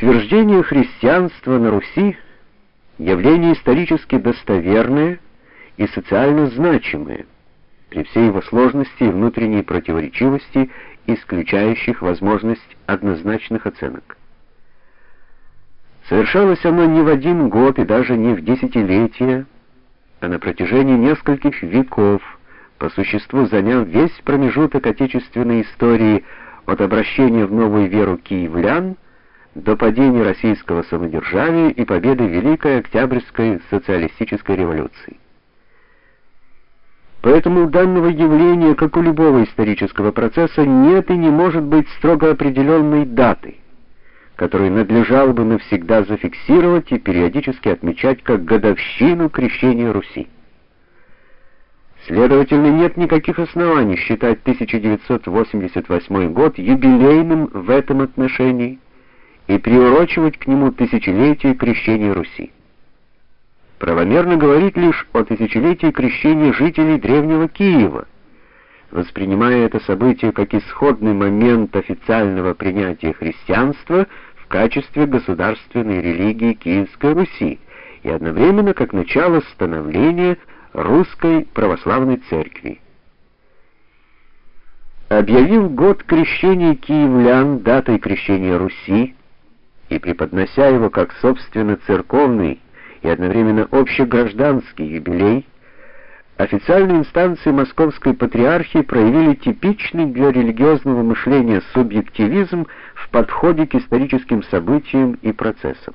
Утверждение христианства на Руси явление исторически достоверное и социально значимое, при всей его сложности и внутренней противоречивости, исключающих возможность однозначных оценок. Совершалось оно не в один год и даже не в десятилетия, а на протяжении нескольких веков, по существу заняв весь промежуток отечественной истории от обращения в новую веру киевлян до падения российского самодержавия и победы Великой Октябрьской социалистической революции. Поэтому у данного явления, как у любого исторического процесса, нет и не может быть строго определенной даты, которую надлежало бы навсегда зафиксировать и периодически отмечать как годовщину крещения Руси. Следовательно, нет никаких оснований считать 1988 год юбилейным в этом отношении и приурочивать к нему тысячелетие крещения Руси. Правомерно говорить лишь о тысячелетии крещения жителей древнего Киева, воспринимая это событие как исходный момент официального принятия христианства в качестве государственной религии Киевской Руси и одновременно как начало становления русской православной церкви. Объявив год крещения киевлян датой крещения Руси и преподнося его как собственно церковный и одновременно общегражданский юбилей, официальные инстанции Московской патриархии проявили типичный для религиозного мышления субъективизм в подходе к историческим событиям и процессам.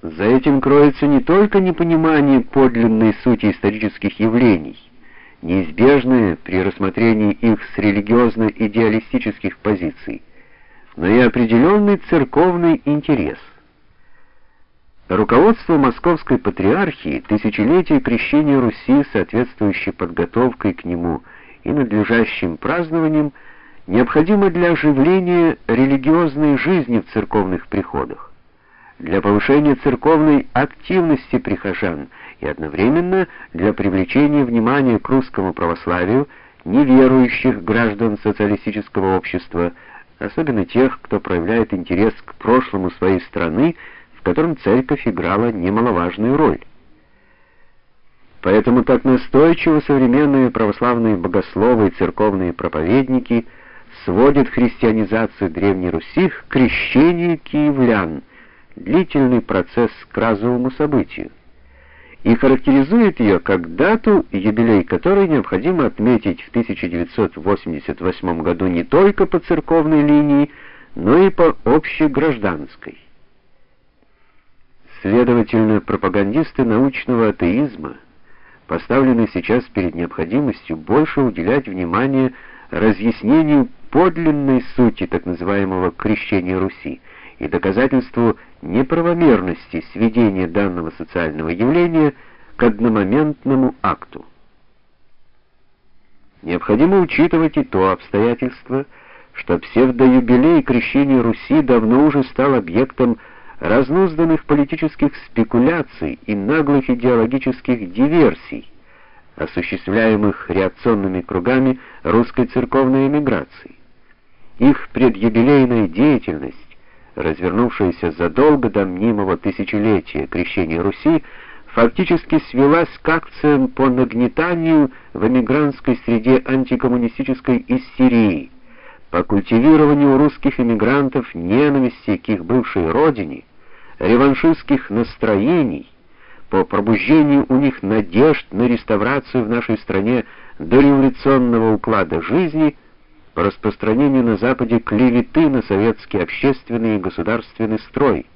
За этим кроется не только непонимание подлинной сути исторических явлений, неизбежное при рассмотрении их с религиозно-идеалистических позиций, но и определенный церковный интерес. Руководство Московской патриархии тысячелетие крещения Руси, соответствующей подготовкой к нему и надлежащим празднованием, необходимо для оживления религиозной жизни в церковных приходах для повышения церковной активности прихожан и одновременно для привлечения внимания к русскому православию неверующих граждан социалистического общества, особенно тех, кто проявляет интерес к прошлому своей страны, в котором церковь играла немаловажную роль. Поэтому так настойчиво современные православные богословы и церковные проповедники сводят христианизацию Древней Руси к крещению киевлян – длительный процесс к разовому событию и характеризует ее как дату, юбилей которой необходимо отметить в 1988 году не только по церковной линии, но и по общегражданской. Следовательно, пропагандисты научного атеизма поставлены сейчас перед необходимостью больше уделять внимание разъяснению подлинной сути так называемого крещения Руси и доказательству неправомерности сведения данного социального явления к одномоментному акту. Необходимо учитывать и то обстоятельство, что псевдоюбилей крещения Руси давно уже стал объектом разнузданных политических спекуляций и наглых идеологических диверсий, осуществляемых реакционными кругами русской церковной эмиграции. Их предюбилейная деятельность развернувшаяся задолго до мнимого тысячелетия крещения Руси, фактически свелась к акциям по нагнетанию в эмигрантской среде антикоммунистической истерии, по культивированию русских эмигрантов ненависти к их бывшей родине, реваншистских настроений, по пробуждению у них надежд на реставрацию в нашей стране дореволюционного уклада жизни – по распространению на Западе клеветы на советский общественный и государственный строй.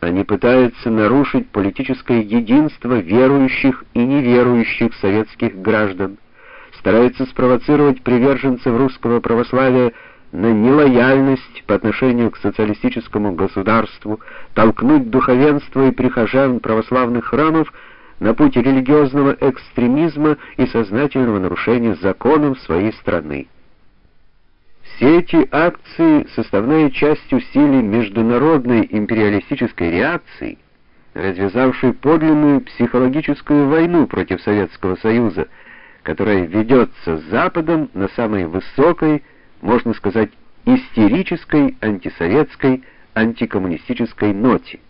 Они пытаются нарушить политическое единство верующих и неверующих советских граждан, стараются спровоцировать приверженцев русского православия на нелояльность по отношению к социалистическому государству, толкнуть духовенство и прихожан православных храмов на путь религиозного экстремизма и сознательного нарушения законов своей страны. Все эти акции — составная часть усилий международной империалистической реакции, развязавшей подлинную психологическую войну против Советского Союза, которая ведется Западом на самой высокой, можно сказать, истерической антисоветской антикоммунистической ноте.